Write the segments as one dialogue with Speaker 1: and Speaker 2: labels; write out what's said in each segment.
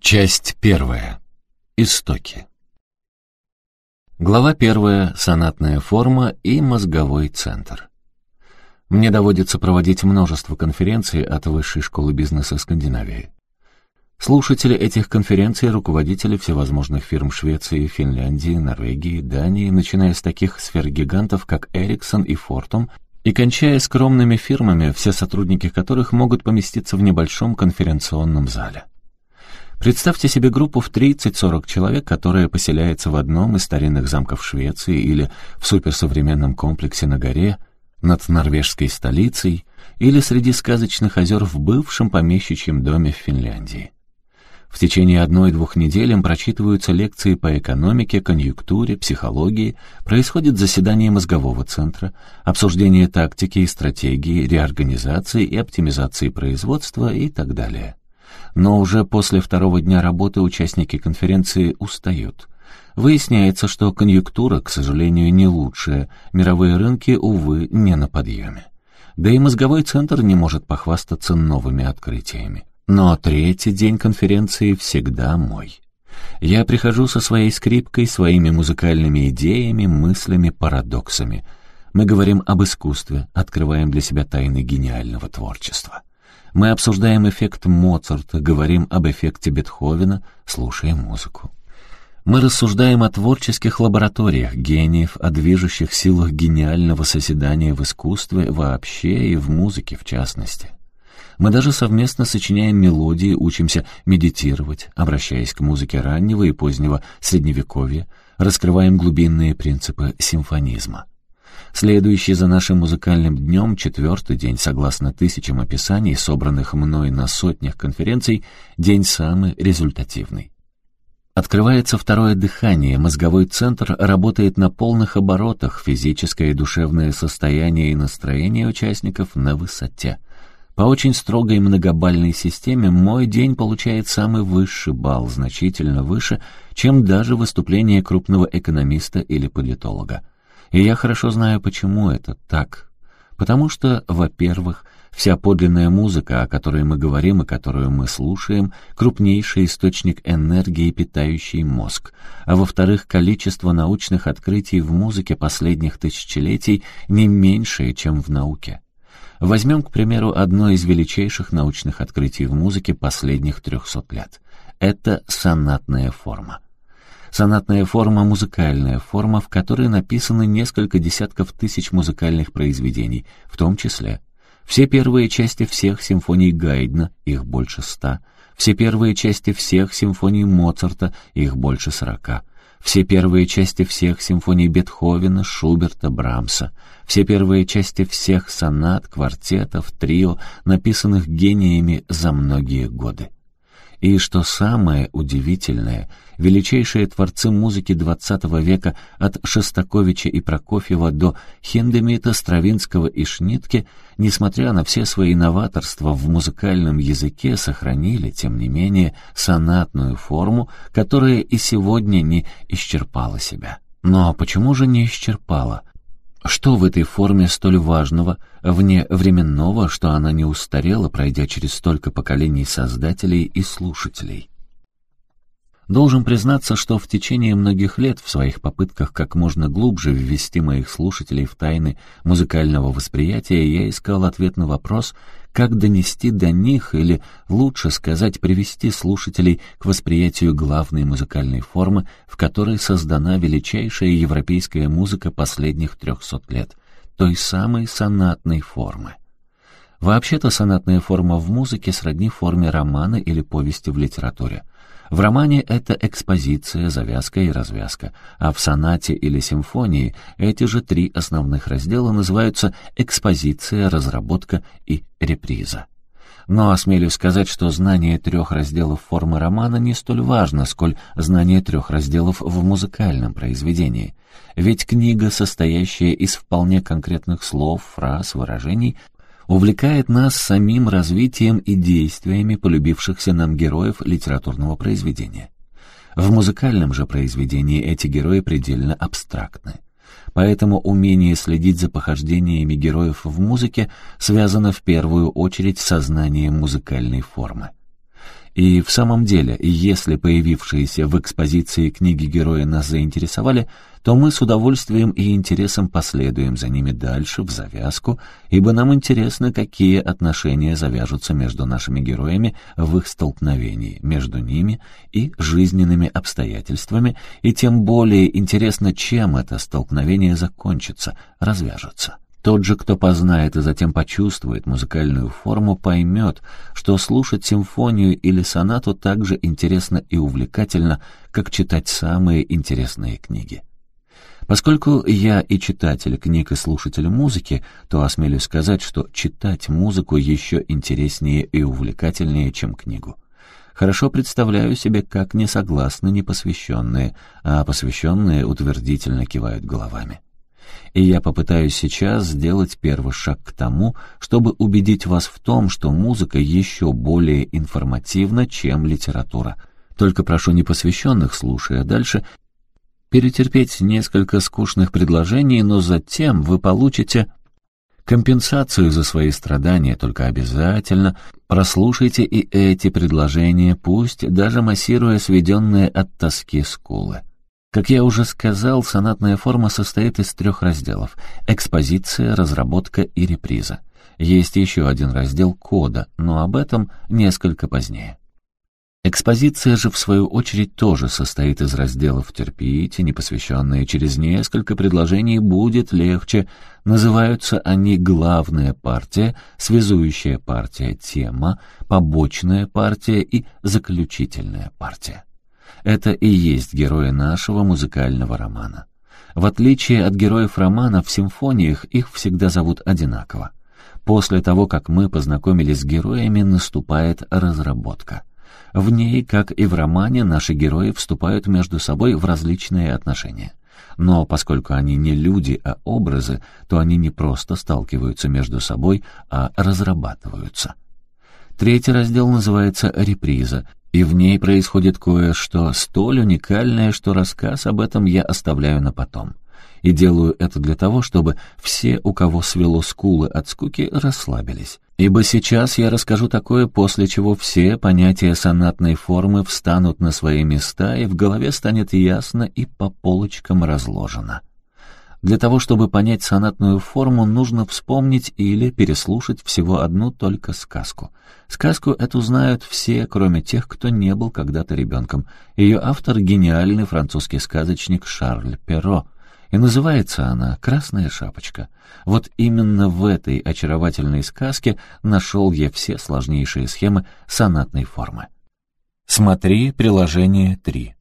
Speaker 1: Часть первая. Истоки. Глава первая. Сонатная форма и мозговой центр. Мне доводится проводить множество конференций от Высшей школы бизнеса Скандинавии. Слушатели этих конференций — руководители всевозможных фирм Швеции, Финляндии, Норвегии, Дании, начиная с таких сфер-гигантов, как Ericsson и Fortum, и кончая скромными фирмами, все сотрудники которых могут поместиться в небольшом конференционном зале. Представьте себе группу в 30-40 человек, которая поселяется в одном из старинных замков Швеции или в суперсовременном комплексе на горе над норвежской столицей или среди сказочных озер в бывшем помещичьем доме в Финляндии. В течение одной-двух недель им прочитываются лекции по экономике, конъюнктуре, психологии, происходит заседание мозгового центра, обсуждение тактики и стратегии, реорганизации и оптимизации производства и так далее но уже после второго дня работы участники конференции устают. Выясняется, что конъюнктура, к сожалению, не лучшая, мировые рынки, увы, не на подъеме. Да и мозговой центр не может похвастаться новыми открытиями. Но третий день конференции всегда мой. Я прихожу со своей скрипкой, своими музыкальными идеями, мыслями, парадоксами. Мы говорим об искусстве, открываем для себя тайны гениального творчества. Мы обсуждаем эффект Моцарта, говорим об эффекте Бетховена, слушаем музыку. Мы рассуждаем о творческих лабораториях гениев, о движущих силах гениального созидания в искусстве вообще и в музыке в частности. Мы даже совместно сочиняем мелодии, учимся медитировать, обращаясь к музыке раннего и позднего средневековья, раскрываем глубинные принципы симфонизма. Следующий за нашим музыкальным днем, четвертый день, согласно тысячам описаний, собранных мной на сотнях конференций, день самый результативный. Открывается второе дыхание, мозговой центр работает на полных оборотах, физическое и душевное состояние и настроение участников на высоте. По очень строгой многобальной системе мой день получает самый высший балл, значительно выше, чем даже выступление крупного экономиста или политолога. И я хорошо знаю, почему это так. Потому что, во-первых, вся подлинная музыка, о которой мы говорим и которую мы слушаем, крупнейший источник энергии, питающий мозг. А во-вторых, количество научных открытий в музыке последних тысячелетий не меньшее, чем в науке. Возьмем, к примеру, одно из величайших научных открытий в музыке последних трехсот лет. Это сонатная форма. Сонатная форма — музыкальная форма, в которой написаны несколько десятков тысяч музыкальных произведений, в том числе. Все первые части всех симфоний Гайдна, их больше ста, все первые части всех симфоний Моцарта, их больше сорока, все первые части всех симфоний Бетховена, Шуберта, Брамса, все первые части всех сонат, квартетов, трио, написанных гениями за многие годы. И что самое удивительное, величайшие творцы музыки XX века от Шостаковича и Прокофьева до Хендемита, Стравинского и Шнитке, несмотря на все свои новаторства в музыкальном языке, сохранили, тем не менее, сонатную форму, которая и сегодня не исчерпала себя. Но почему же не исчерпала? Что в этой форме столь важного, вне временного, что она не устарела, пройдя через столько поколений создателей и слушателей? Должен признаться, что в течение многих лет в своих попытках как можно глубже ввести моих слушателей в тайны музыкального восприятия я искал ответ на вопрос, как донести до них, или, лучше сказать, привести слушателей к восприятию главной музыкальной формы, в которой создана величайшая европейская музыка последних трехсот лет, той самой сонатной формы. Вообще-то сонатная форма в музыке сродни форме романа или повести в литературе. В романе это экспозиция, завязка и развязка, а в сонате или симфонии эти же три основных раздела называются экспозиция, разработка и реприза. Но осмелюсь сказать, что знание трех разделов формы романа не столь важно, сколь знание трех разделов в музыкальном произведении. Ведь книга, состоящая из вполне конкретных слов, фраз, выражений, увлекает нас самим развитием и действиями полюбившихся нам героев литературного произведения. В музыкальном же произведении эти герои предельно абстрактны. Поэтому умение следить за похождениями героев в музыке связано в первую очередь со знанием музыкальной формы. И в самом деле, если появившиеся в экспозиции книги героя нас заинтересовали, то мы с удовольствием и интересом последуем за ними дальше, в завязку, ибо нам интересно, какие отношения завяжутся между нашими героями в их столкновении, между ними и жизненными обстоятельствами, и тем более интересно, чем это столкновение закончится, развяжется. Тот же, кто познает и затем почувствует музыкальную форму, поймет, что слушать симфонию или сонату так же интересно и увлекательно, как читать самые интересные книги. Поскольку я и читатель книг, и слушатель музыки, то осмелюсь сказать, что читать музыку еще интереснее и увлекательнее, чем книгу. Хорошо представляю себе, как не согласны непосвященные, а посвященные утвердительно кивают головами и я попытаюсь сейчас сделать первый шаг к тому, чтобы убедить вас в том, что музыка еще более информативна, чем литература. Только прошу непосвященных, слушая дальше, перетерпеть несколько скучных предложений, но затем вы получите компенсацию за свои страдания, только обязательно прослушайте и эти предложения, пусть даже массируя сведенные от тоски скулы. Как я уже сказал, сонатная форма состоит из трех разделов — экспозиция, разработка и реприза. Есть еще один раздел кода, но об этом несколько позднее. Экспозиция же, в свою очередь, тоже состоит из разделов «Терпите», непосвященные через несколько предложений будет легче. Называются они «Главная партия», «Связующая партия», «Тема», «Побочная партия» и «Заключительная партия». Это и есть герои нашего музыкального романа. В отличие от героев романа, в симфониях их всегда зовут одинаково. После того, как мы познакомились с героями, наступает разработка. В ней, как и в романе, наши герои вступают между собой в различные отношения. Но поскольку они не люди, а образы, то они не просто сталкиваются между собой, а разрабатываются. Третий раздел называется «Реприза», и в ней происходит кое-что столь уникальное, что рассказ об этом я оставляю на потом. И делаю это для того, чтобы все, у кого свело скулы от скуки, расслабились. Ибо сейчас я расскажу такое, после чего все понятия сонатной формы встанут на свои места, и в голове станет ясно и по полочкам разложено. Для того, чтобы понять сонатную форму, нужно вспомнить или переслушать всего одну только сказку. Сказку эту знают все, кроме тех, кто не был когда-то ребенком. Ее автор — гениальный французский сказочник Шарль Перро. И называется она «Красная шапочка». Вот именно в этой очаровательной сказке нашел я все сложнейшие схемы сонатной формы. Смотри приложение 3.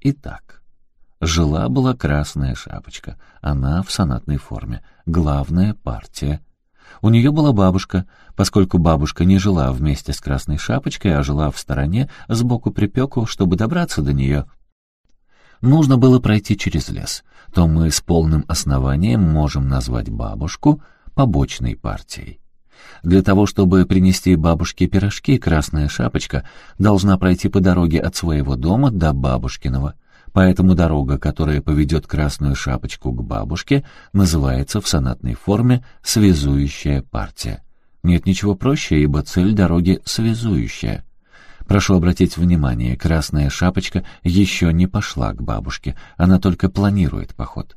Speaker 1: Итак, Жила-была красная шапочка, она в сонатной форме, главная партия. У нее была бабушка, поскольку бабушка не жила вместе с красной шапочкой, а жила в стороне, сбоку припеку, чтобы добраться до нее. Нужно было пройти через лес, то мы с полным основанием можем назвать бабушку побочной партией. Для того, чтобы принести бабушке пирожки, красная шапочка должна пройти по дороге от своего дома до бабушкиного. Поэтому дорога, которая поведет красную шапочку к бабушке, называется в сонатной форме «связующая партия». Нет ничего проще, ибо цель дороги связующая. Прошу обратить внимание, красная шапочка еще не пошла к бабушке, она только планирует поход.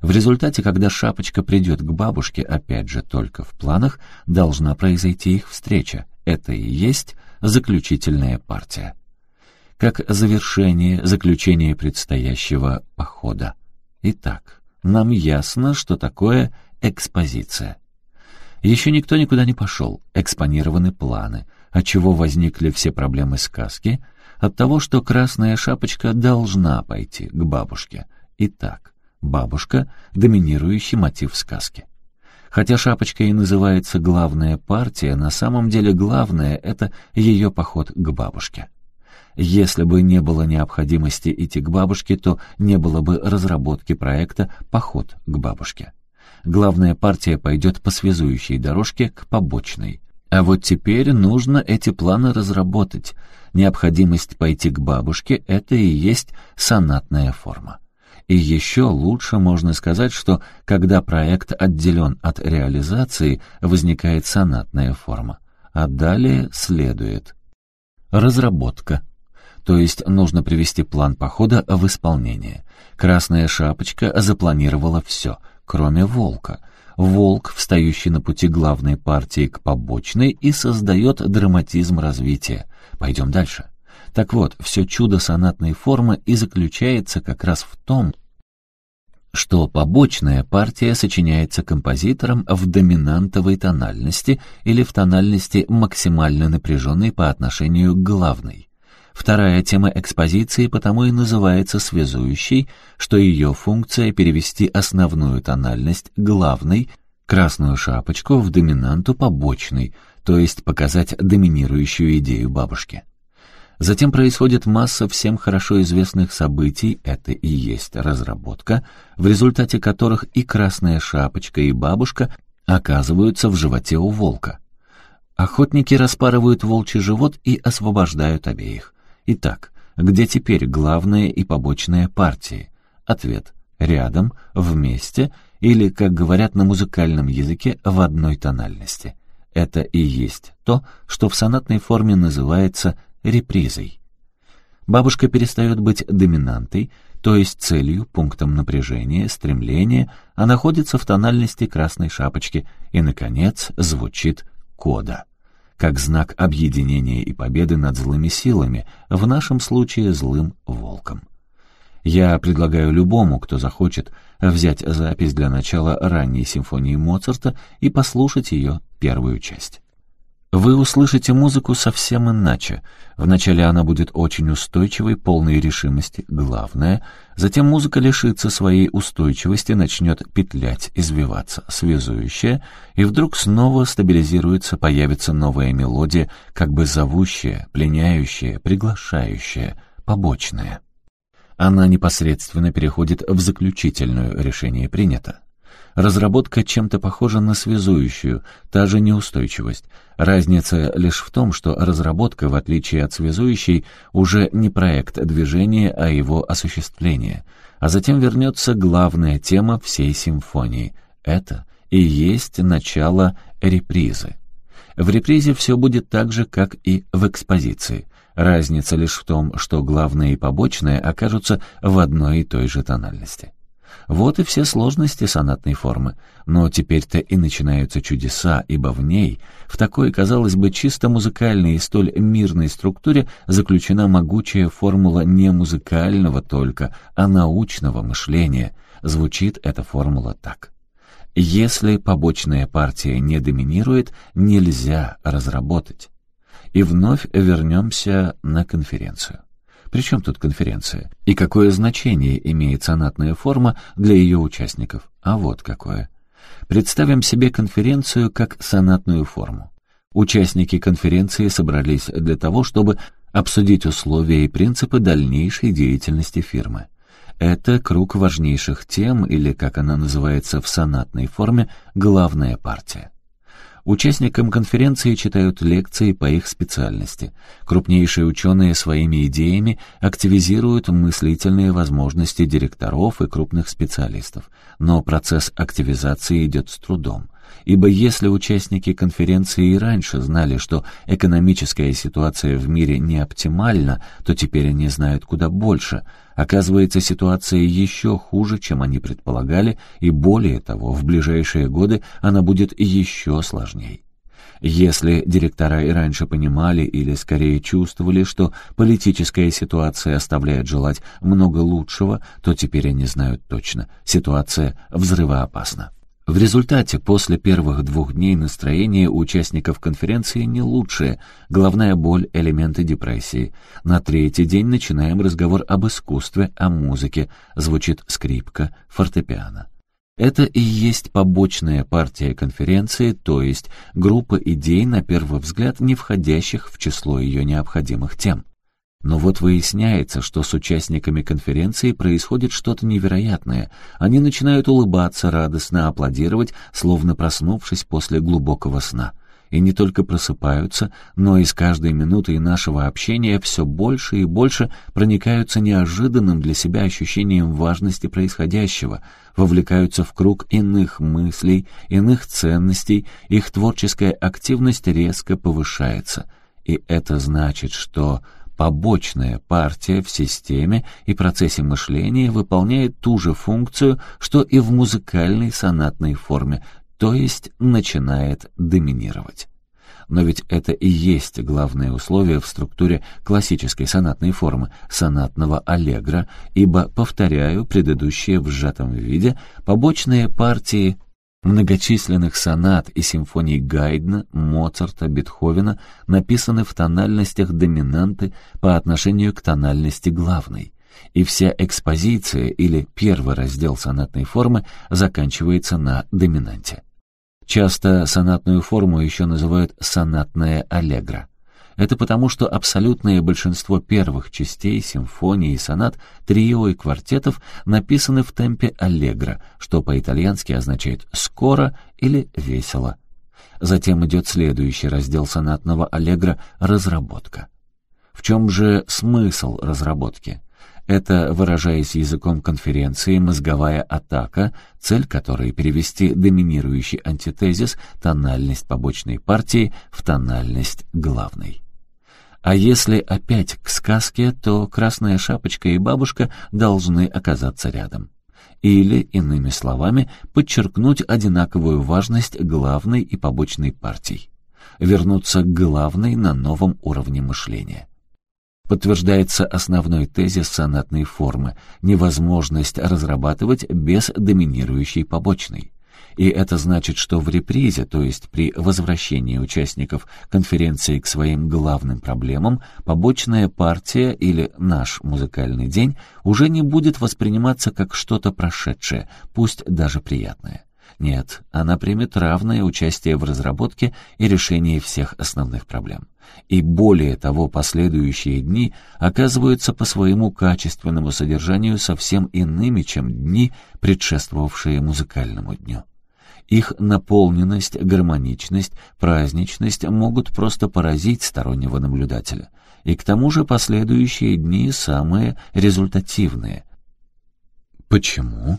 Speaker 1: В результате, когда шапочка придет к бабушке, опять же, только в планах, должна произойти их встреча. Это и есть заключительная партия как завершение, заключение предстоящего похода. Итак, нам ясно, что такое экспозиция. Еще никто никуда не пошел, экспонированы планы. От чего возникли все проблемы сказки? От того, что Красная Шапочка должна пойти к бабушке. Итак, бабушка — доминирующий мотив сказки. Хотя Шапочка и называется главная партия, на самом деле главное — это ее поход к бабушке. Если бы не было необходимости идти к бабушке, то не было бы разработки проекта «Поход к бабушке». Главная партия пойдет по связующей дорожке к побочной. А вот теперь нужно эти планы разработать. Необходимость пойти к бабушке — это и есть сонатная форма. И еще лучше можно сказать, что когда проект отделен от реализации, возникает сонатная форма. А далее следует Разработка. То есть нужно привести план похода в исполнение. Красная шапочка запланировала все, кроме волка. Волк, встающий на пути главной партии к побочной, и создает драматизм развития. Пойдем дальше. Так вот, все чудо сонатной формы и заключается как раз в том, что побочная партия сочиняется композитором в доминантовой тональности или в тональности максимально напряженной по отношению к главной. Вторая тема экспозиции потому и называется связующей, что ее функция перевести основную тональность главной, красную шапочку, в доминанту побочной, то есть показать доминирующую идею бабушки. Затем происходит масса всем хорошо известных событий, это и есть разработка, в результате которых и красная шапочка, и бабушка оказываются в животе у волка. Охотники распарывают волчий живот и освобождают обеих. Итак, где теперь главная и побочная партии? Ответ — рядом, вместе или, как говорят на музыкальном языке, в одной тональности. Это и есть то, что в сонатной форме называется репризой. Бабушка перестает быть доминантой, то есть целью, пунктом напряжения, стремления, а находится в тональности красной шапочки и, наконец, звучит кода, как знак объединения и победы над злыми силами, в нашем случае злым волком. Я предлагаю любому, кто захочет, взять запись для начала ранней симфонии Моцарта и послушать ее первую часть. Вы услышите музыку совсем иначе. Вначале она будет очень устойчивой, полной решимости, главное. Затем музыка лишится своей устойчивости, начнет петлять, извиваться, связующая, и вдруг снова стабилизируется, появится новая мелодия, как бы зовущая, пленяющая, приглашающая, побочная. Она непосредственно переходит в заключительную «решение принято». Разработка чем-то похожа на связующую, та же неустойчивость. Разница лишь в том, что разработка, в отличие от связующей, уже не проект движения, а его осуществление. А затем вернется главная тема всей симфонии. Это и есть начало репризы. В репризе все будет так же, как и в экспозиции. Разница лишь в том, что главное и побочное окажутся в одной и той же тональности. Вот и все сложности сонатной формы. Но теперь-то и начинаются чудеса, ибо в ней, в такой, казалось бы, чисто музыкальной и столь мирной структуре заключена могучая формула не музыкального только, а научного мышления. Звучит эта формула так. Если побочная партия не доминирует, нельзя разработать. И вновь вернемся на конференцию. Причем тут конференция? И какое значение имеет сонатная форма для ее участников? А вот какое. Представим себе конференцию как сонатную форму. Участники конференции собрались для того, чтобы обсудить условия и принципы дальнейшей деятельности фирмы. Это круг важнейших тем, или, как она называется в сонатной форме, главная партия. Участникам конференции читают лекции по их специальности. Крупнейшие ученые своими идеями активизируют мыслительные возможности директоров и крупных специалистов. Но процесс активизации идет с трудом. Ибо если участники конференции и раньше знали, что экономическая ситуация в мире не оптимальна, то теперь они знают куда больше – Оказывается, ситуация еще хуже, чем они предполагали, и более того, в ближайшие годы она будет еще сложнее. Если директора и раньше понимали или скорее чувствовали, что политическая ситуация оставляет желать много лучшего, то теперь они знают точно, ситуация взрывоопасна. В результате, после первых двух дней настроение у участников конференции не лучшее, головная боль, элементы депрессии. На третий день начинаем разговор об искусстве, о музыке, звучит скрипка, фортепиано. Это и есть побочная партия конференции, то есть группа идей, на первый взгляд, не входящих в число ее необходимых тем. Но вот выясняется, что с участниками конференции происходит что-то невероятное. Они начинают улыбаться, радостно аплодировать, словно проснувшись после глубокого сна. И не только просыпаются, но и с каждой минутой нашего общения все больше и больше проникаются неожиданным для себя ощущением важности происходящего, вовлекаются в круг иных мыслей, иных ценностей, их творческая активность резко повышается — И это значит, что побочная партия в системе и процессе мышления выполняет ту же функцию, что и в музыкальной сонатной форме, то есть начинает доминировать. Но ведь это и есть главное условие в структуре классической сонатной формы, сонатного аллегро, ибо, повторяю, предыдущие в сжатом виде, побочные партии многочисленных сонат и симфоний Гайдна, Моцарта, Бетховена написаны в тональностях доминанты по отношению к тональности главной, и вся экспозиция или первый раздел сонатной формы заканчивается на доминанте. Часто сонатную форму еще называют сонатная аллегро. Это потому, что абсолютное большинство первых частей симфонии и сонат, трио и квартетов написаны в темпе аллегро, что по-итальянски означает «скоро» или «весело». Затем идет следующий раздел сонатного аллегро «разработка». В чем же смысл разработки? Это, выражаясь языком конференции, мозговая атака, цель которой перевести доминирующий антитезис, тональность побочной партии, в тональность главной. А если опять к сказке, то Красная Шапочка и бабушка должны оказаться рядом. Или, иными словами, подчеркнуть одинаковую важность главной и побочной партий. Вернуться к главной на новом уровне мышления подтверждается основной тезис сонатной формы — невозможность разрабатывать без доминирующей побочной. И это значит, что в репризе, то есть при возвращении участников конференции к своим главным проблемам, побочная партия или наш музыкальный день уже не будет восприниматься как что-то прошедшее, пусть даже приятное. Нет, она примет равное участие в разработке и решении всех основных проблем. И более того, последующие дни оказываются по своему качественному содержанию совсем иными, чем дни, предшествовавшие музыкальному дню. Их наполненность, гармоничность, праздничность могут просто поразить стороннего наблюдателя. И к тому же последующие дни самые результативные. Почему?